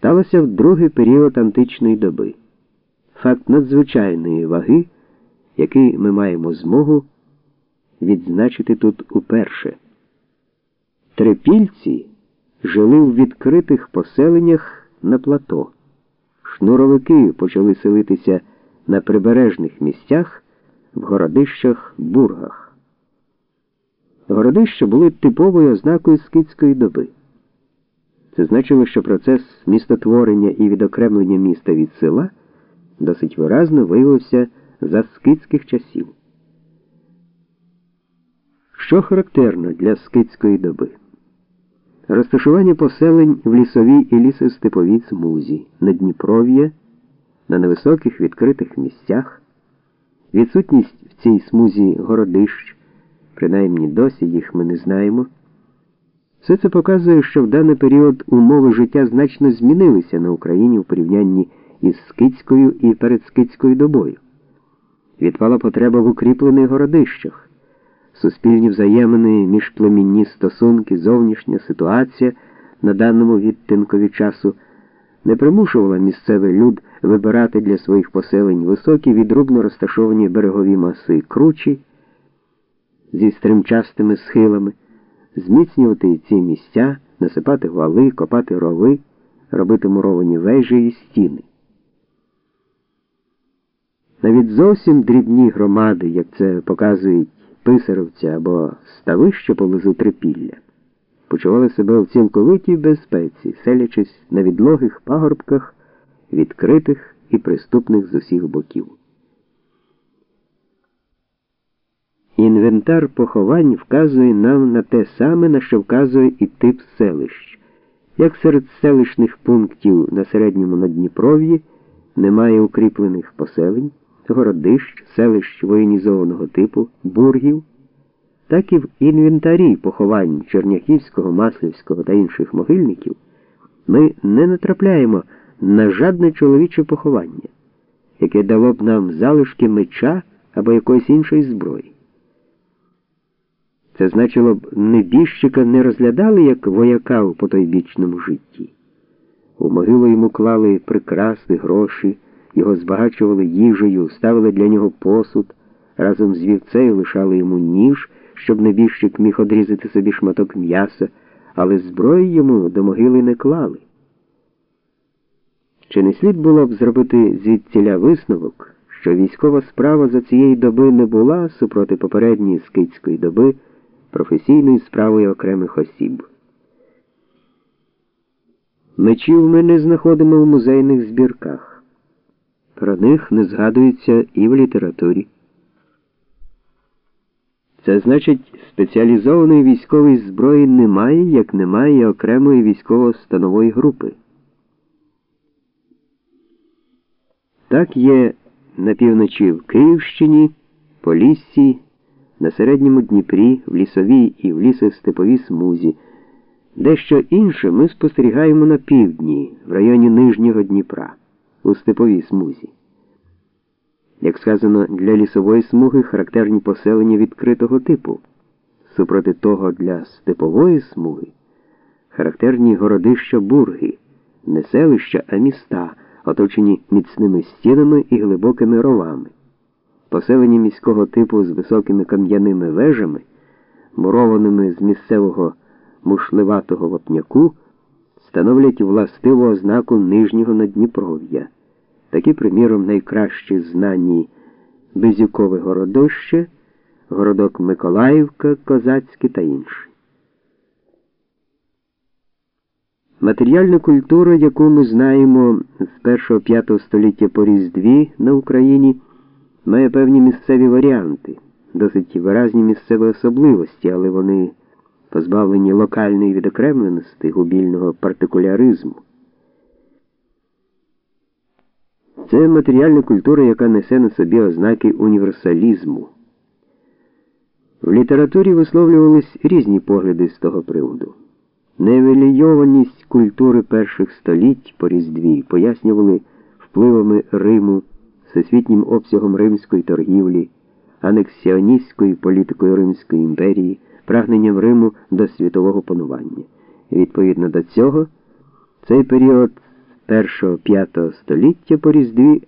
сталося в другий період античної доби. Факт надзвичайної ваги, який ми маємо змогу відзначити тут уперше. Трипільці жили в відкритих поселеннях на плато. Шнуровики почали селитися на прибережних місцях в городищах бургах. Городища були типовою ознакою скитської доби. Це значило, що процес містотворення і відокремлення міста від села досить виразно виявився за скитських часів. Що характерно для скитської доби? Розташування поселень в лісовій і лісостеповій смузі, на Дніпров'я, на невисоких відкритих місцях, відсутність в цій смузі городищ, принаймні досі їх ми не знаємо. Все це показує, що в даний період умови життя значно змінилися на Україні в порівнянні із скитською і передскитською добою. Відпала потреба в укріплених городищах, суспільні взаємини, міжплемінні стосунки, зовнішня ситуація на даному відтинкові часу не примушувала місцевий люд вибирати для своїх поселень високі відрубно розташовані берегові маси кручі зі стримчастими схилами зміцнювати ці місця, насипати вали, копати рови, робити муровані вежі і стіни. Навіть зовсім дрібні громади, як це показують писаровця або ставище поблизу трипілля, почували себе в цілковитій безпеці, селячись на відлогих пагорбках, відкритих і приступних з усіх боків. Інвентар поховань вказує нам на те саме, на що вказує і тип селищ. Як серед селищних пунктів на середньому Надніпров'ї немає укріплених поселень, городищ, селищ воєнізованого типу, бургів, так і в інвентарі поховань Черняхівського, Маслівського та інших могильників ми не натрапляємо на жадне чоловіче поховання, яке дало б нам залишки меча або якоїсь іншої зброї. Це значило б, небіжчика не розглядали як вояка у потойбічному житті. У могилу йому клали прикраси, гроші, його збагачували їжею, ставили для нього посуд, разом з вівцею лишали йому ніж, щоб небіжчик міг одрізати собі шматок м'яса, але зброї йому до могили не клали. Чи не слід було б зробити звідціля висновок, що військова справа за цієї доби не була супроти попередньої скитської доби? Професійною справою окремих осіб. Мечів ми не знаходимо в музейних збірках. Про них не згадується і в літературі. Це значить, спеціалізованої військової зброї немає, як немає окремої військово-станової групи. Так є на півночі в Київщині, Поліссі, на середньому Дніпрі, в лісовій і в лісостеповій смузі. Дещо інше ми спостерігаємо на півдні, в районі Нижнього Дніпра, у степовій смузі. Як сказано, для лісової смуги характерні поселення відкритого типу, супроти того для степової смуги характерні городища бурги, не селища, а міста, оточені міцними стінами і глибокими ровами. Поселення міського типу з високими кам'яними вежами, мурованими з місцевого мушливатого вапняку, становлять властиву ознаку нижнього Надніпров'я. Такі, приміром, найкращі знані Безюкове городоще, городок Миколаївка, Козацьке та інші. Матеріальна культура, яку ми знаємо з 1-5 століття по Різдві на Україні має певні місцеві варіанти, досить виразні місцеві особливості, але вони позбавлені локальної відокремленості губільного партикуляризму. Це матеріальна культура, яка несе на собі ознаки універсалізму. В літературі висловлювались різні погляди з того приводу. Невелійованість культури перших століть по різдві пояснювали впливами Риму всесвітнім обсягом римської торгівлі, анексіоністською політикою Римської імперії, прагненням Риму до світового панування. відповідно до цього, цей період першого п'ятого століття по різдві